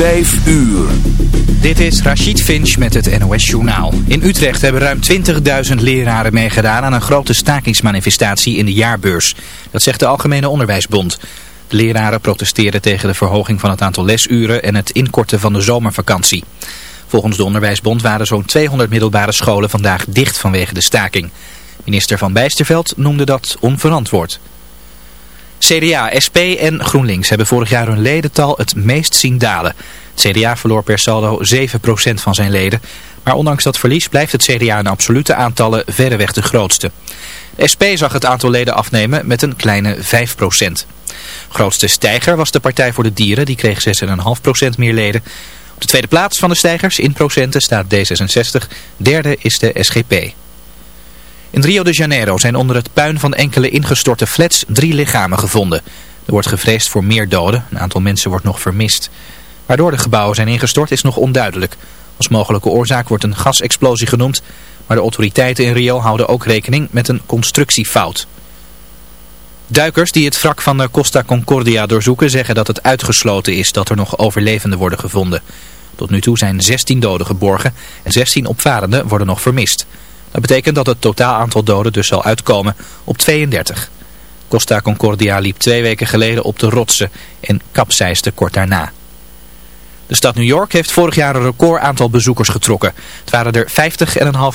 Vijf uur. Dit is Rachid Finch met het NOS Journaal. In Utrecht hebben ruim 20.000 leraren meegedaan aan een grote stakingsmanifestatie in de jaarbeurs. Dat zegt de Algemene Onderwijsbond. De leraren protesteren tegen de verhoging van het aantal lesuren en het inkorten van de zomervakantie. Volgens de Onderwijsbond waren zo'n 200 middelbare scholen vandaag dicht vanwege de staking. Minister Van Bijsterveld noemde dat onverantwoord. CDA, SP en GroenLinks hebben vorig jaar hun ledental het meest zien dalen. Het CDA verloor per saldo 7% van zijn leden. Maar ondanks dat verlies blijft het CDA in absolute aantallen verreweg de grootste. De SP zag het aantal leden afnemen met een kleine 5%. Grootste stijger was de Partij voor de Dieren, die kreeg 6,5% meer leden. Op de tweede plaats van de stijgers in procenten staat D66, derde is de SGP. In Rio de Janeiro zijn onder het puin van enkele ingestorte flats drie lichamen gevonden. Er wordt gevreesd voor meer doden, een aantal mensen wordt nog vermist. Waardoor de gebouwen zijn ingestort is nog onduidelijk. Als mogelijke oorzaak wordt een gasexplosie genoemd, maar de autoriteiten in Rio houden ook rekening met een constructiefout. Duikers die het wrak van de Costa Concordia doorzoeken zeggen dat het uitgesloten is dat er nog overlevenden worden gevonden. Tot nu toe zijn 16 doden geborgen en 16 opvarenden worden nog vermist. Dat betekent dat het totaal aantal doden dus zal uitkomen op 32. Costa Concordia liep twee weken geleden op de rotsen en kapseisde kort daarna. De stad New York heeft vorig jaar een record aantal bezoekers getrokken. Het waren er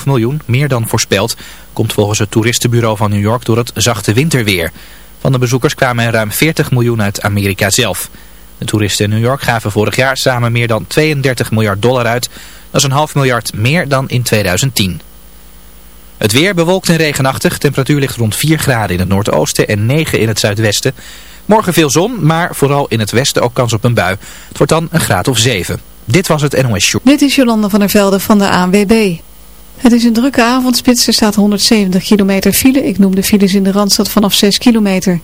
50,5 miljoen, meer dan voorspeld. Komt volgens het toeristenbureau van New York door het zachte winterweer. Van de bezoekers kwamen er ruim 40 miljoen uit Amerika zelf. De toeristen in New York gaven vorig jaar samen meer dan 32 miljard dollar uit. Dat is een half miljard meer dan in 2010. Het weer bewolkt en regenachtig. Temperatuur ligt rond 4 graden in het noordoosten en 9 in het zuidwesten. Morgen veel zon, maar vooral in het westen ook kans op een bui. Het wordt dan een graad of 7. Dit was het NOS Show. Dit is Jolanda van der Velde van de ANWB. Het is een drukke avondspits. Er staat 170 kilometer file. Ik noem de files in de Randstad vanaf 6 kilometer.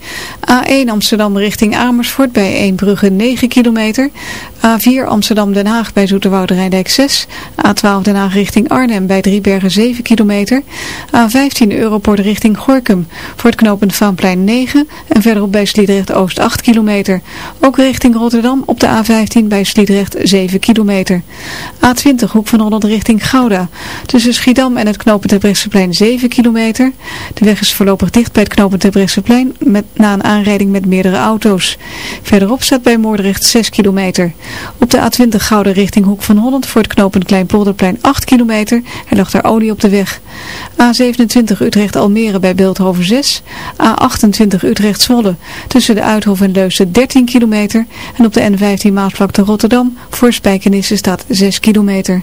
A1 Amsterdam richting Amersfoort bij Eembrugge 9 kilometer. A4 Amsterdam-Den Haag bij Zoeterwoude Rijndijk 6. A12 Den Haag richting Arnhem bij Driebergen 7 kilometer. A15 Europort richting Gorkum voor het knooppunt Vaanplein 9. En verderop bij Sliedrecht Oost 8 kilometer. Ook richting Rotterdam op de A15 bij Sliedrecht 7 kilometer. A20 Hoek van Holland richting Gouda. Tussen Schiedam en het knooppunt Terbrechtseplein 7 kilometer. De weg is voorlopig dicht bij het knooppunt Terbrechtseplein met, na een aanrijding met meerdere auto's. Verderop staat bij Moordrecht 6 kilometer. Op de A20 Gouden richting Hoek van Holland voor het knooppunt Kleinpolderplein 8 kilometer. Er lag daar olie op de weg. A27 Utrecht Almere bij Beeldhoven 6. A28 Utrecht Zwolle tussen de Uithof en Leusden 13 kilometer. En op de N15 Maasvlakte Rotterdam voor Spijkenisse staat 6 kilometer.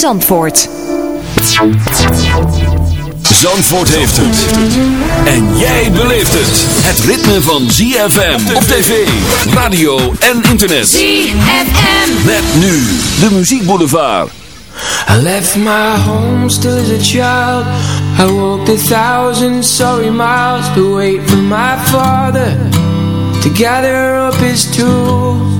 Zandvoort. Zandvoort heeft het. En jij beleeft het. Het ritme van ZFM op tv, radio en internet. ZFM. Met nu de muziekboulevard. I left my home still as a child I walked a thousand sorry miles To wait for my father To gather up his tools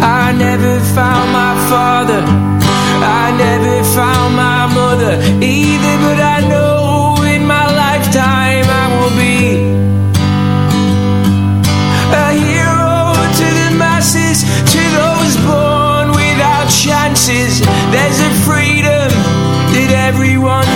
I never found my father I never found my mother Either but I know in my lifetime I will be a hero to the masses, to those born without chances. There's a freedom that everyone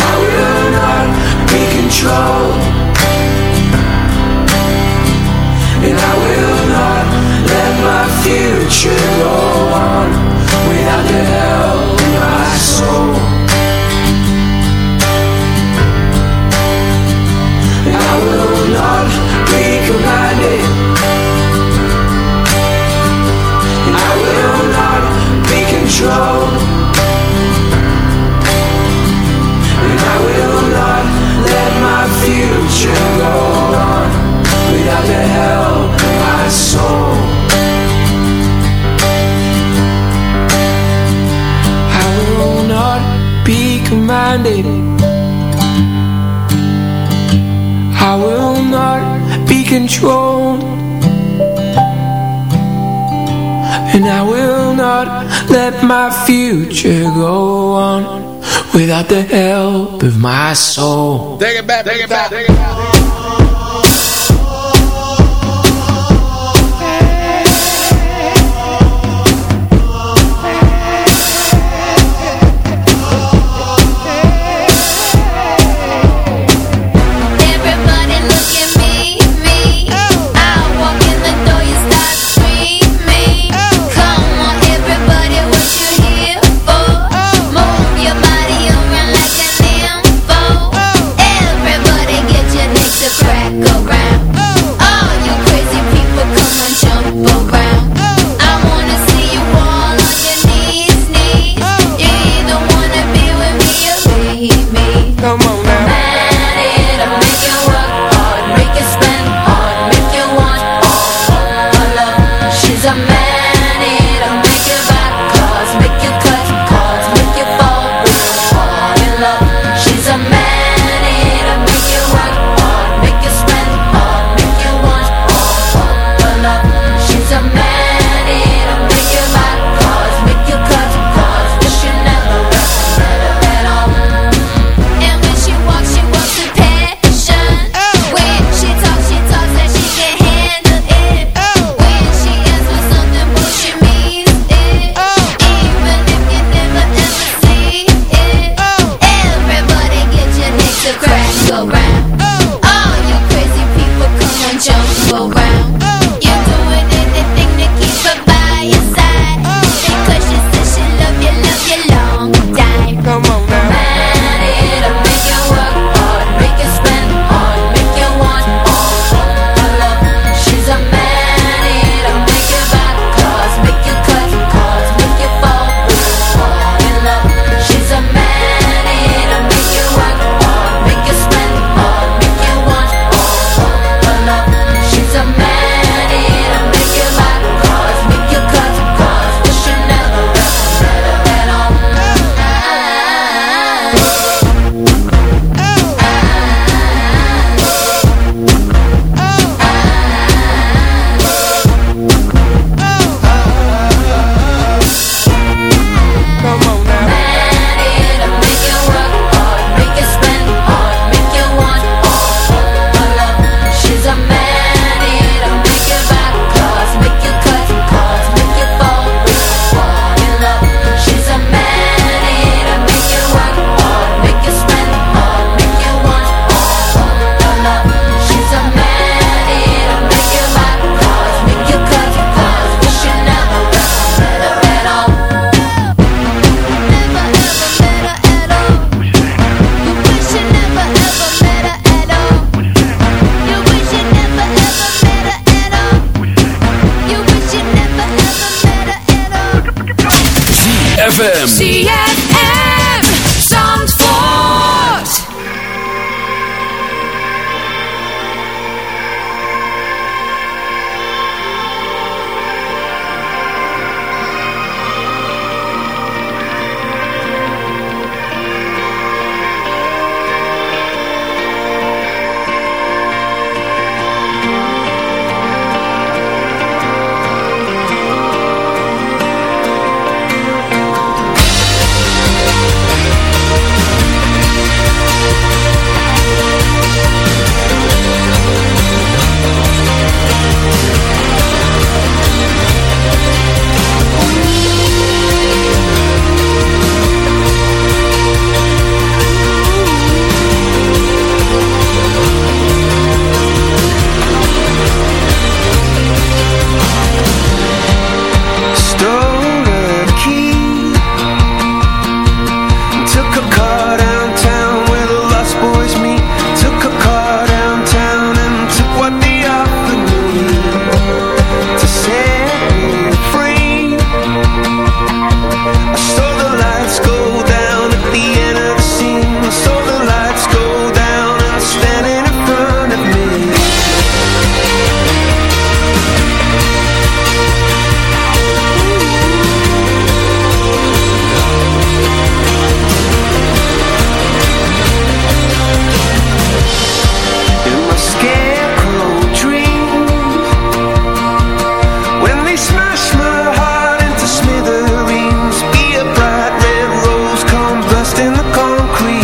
I will not be controlled And I will not let my future go on Without the help of my soul. And I will not be commanded Without the help of my soul Take it back, take it back, take it back. ZFM. Concrete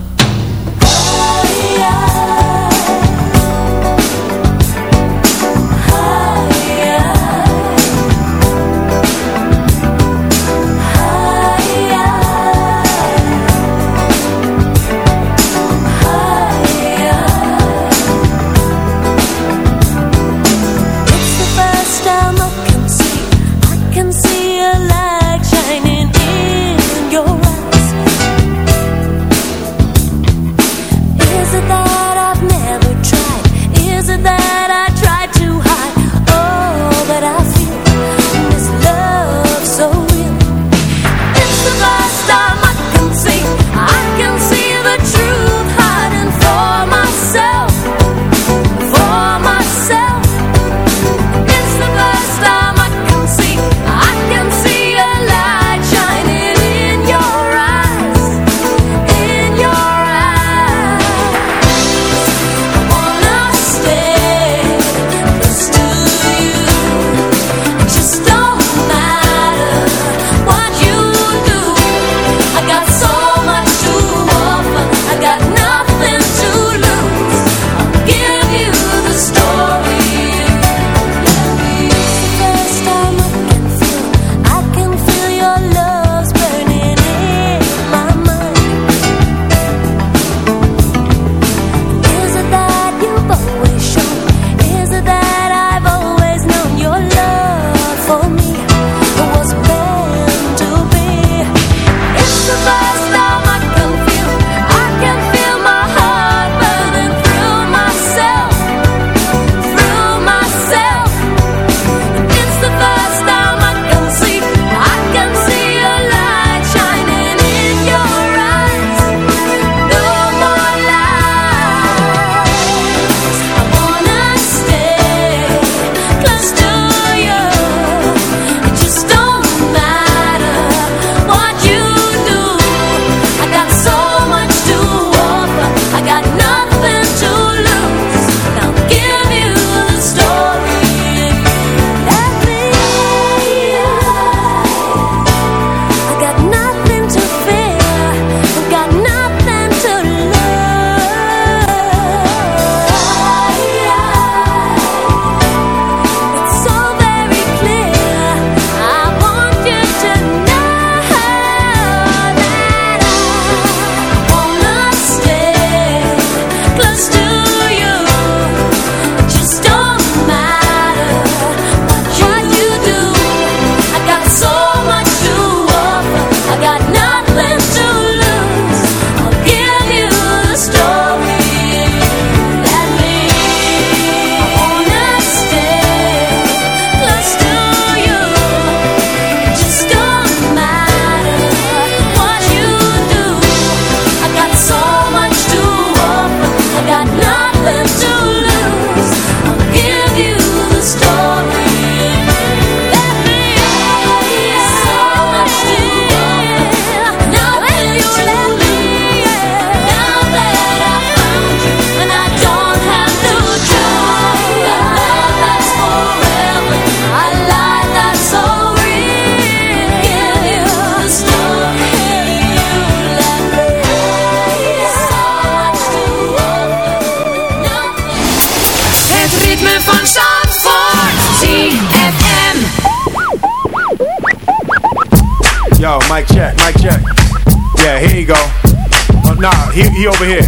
he, he over here.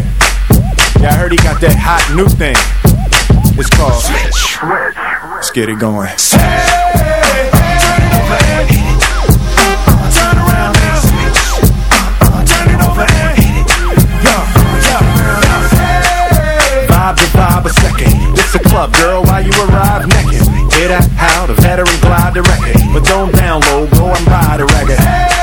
Yeah, I heard he got that hot new thing. It's called Switch. Let's get it going. Turn it over. Vibe a second. This a club, girl, while you arrive naked. Hit that how the veteran glide the record. But don't download, go and buy the record. Huh,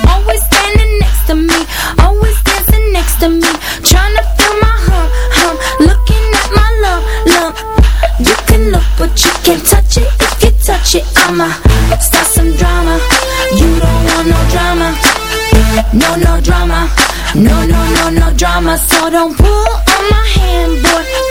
but you can't touch it. If you touch it, I'ma start some drama. You don't want no drama, no no drama, no no no no drama. So don't pull on my hand, boy.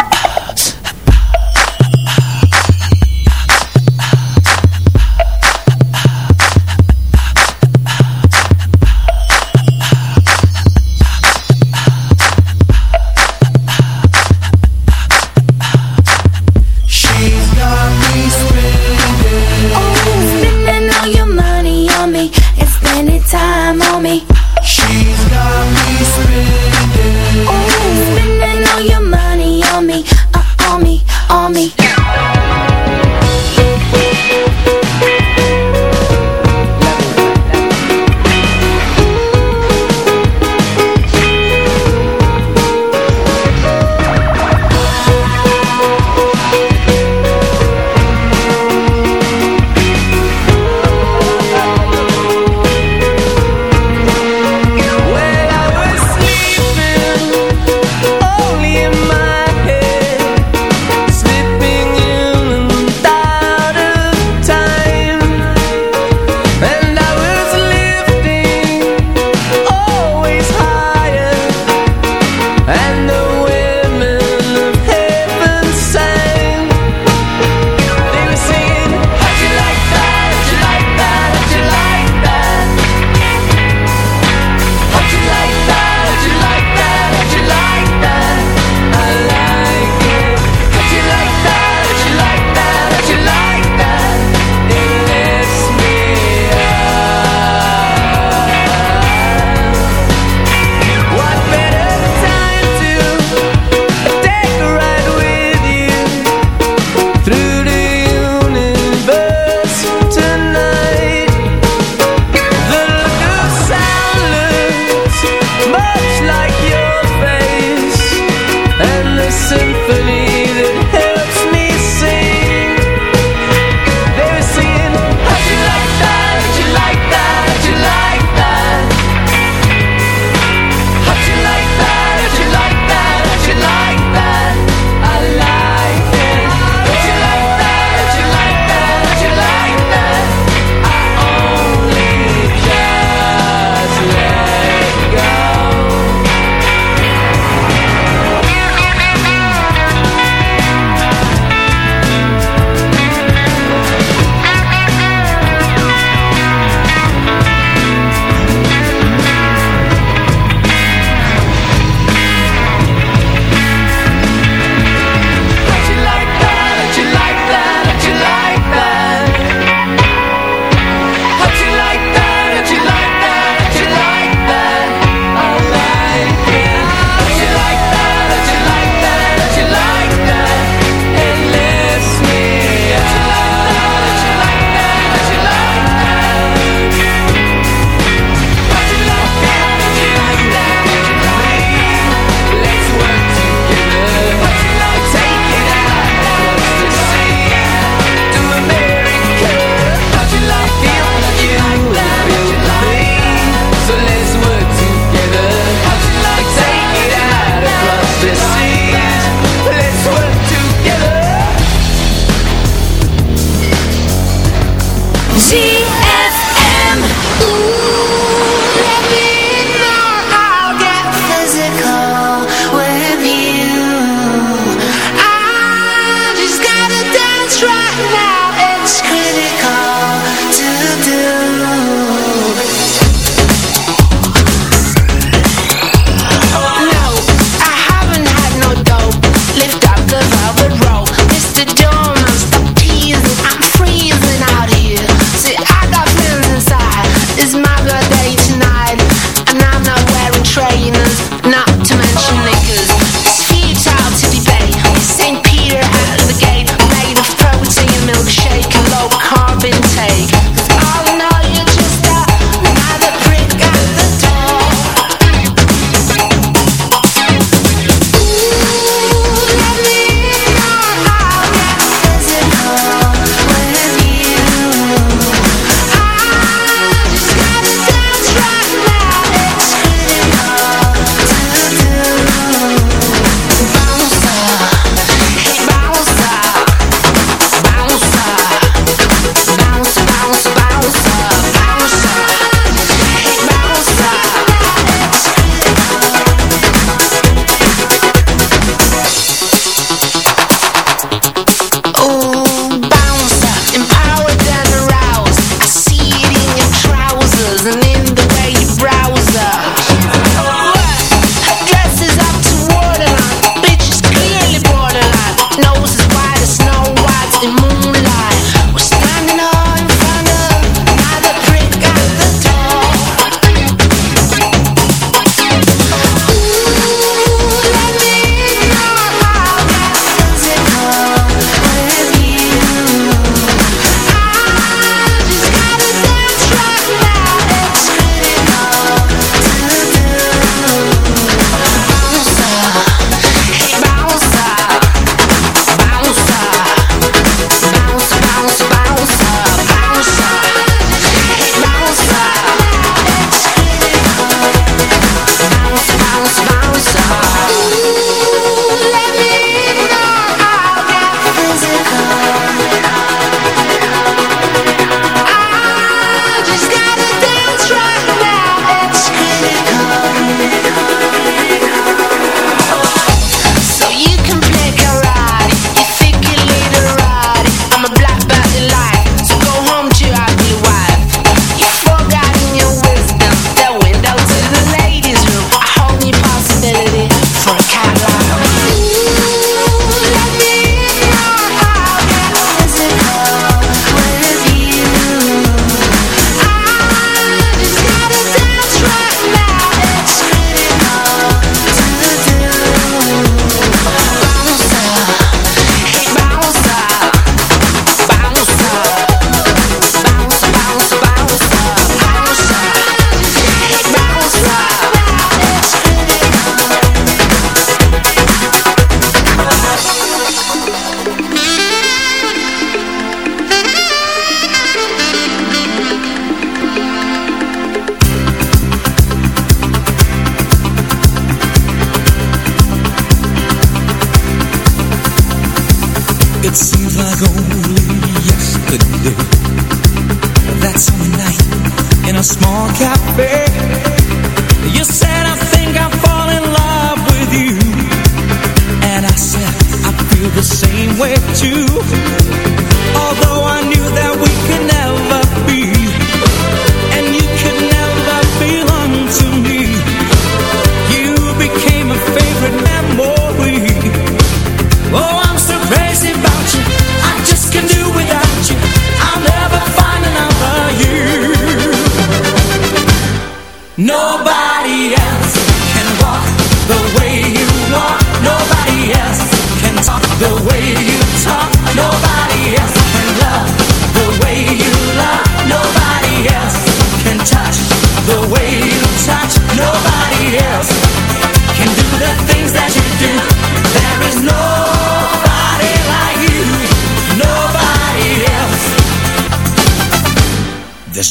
to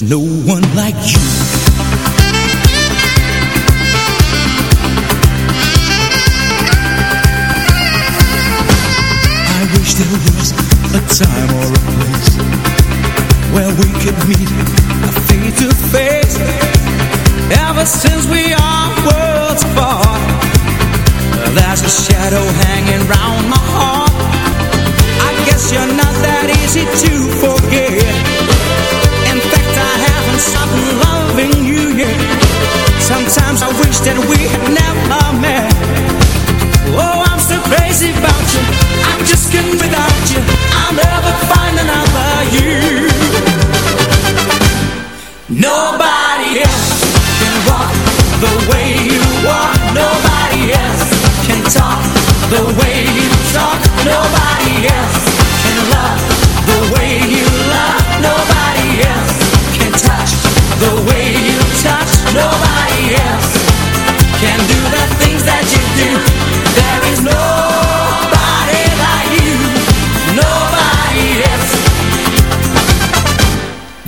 no one like you.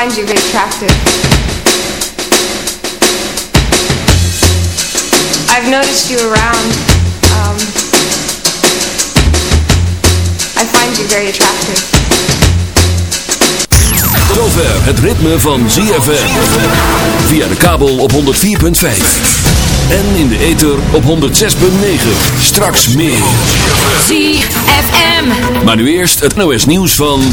find you attractive. I've noticed you around. Um, I find you very attractive. Tot zover het ritme van ZFM. Via de kabel op 104.5. En in de ether op 106.9. Straks meer. ZFM. Maar nu eerst het NOS nieuws van...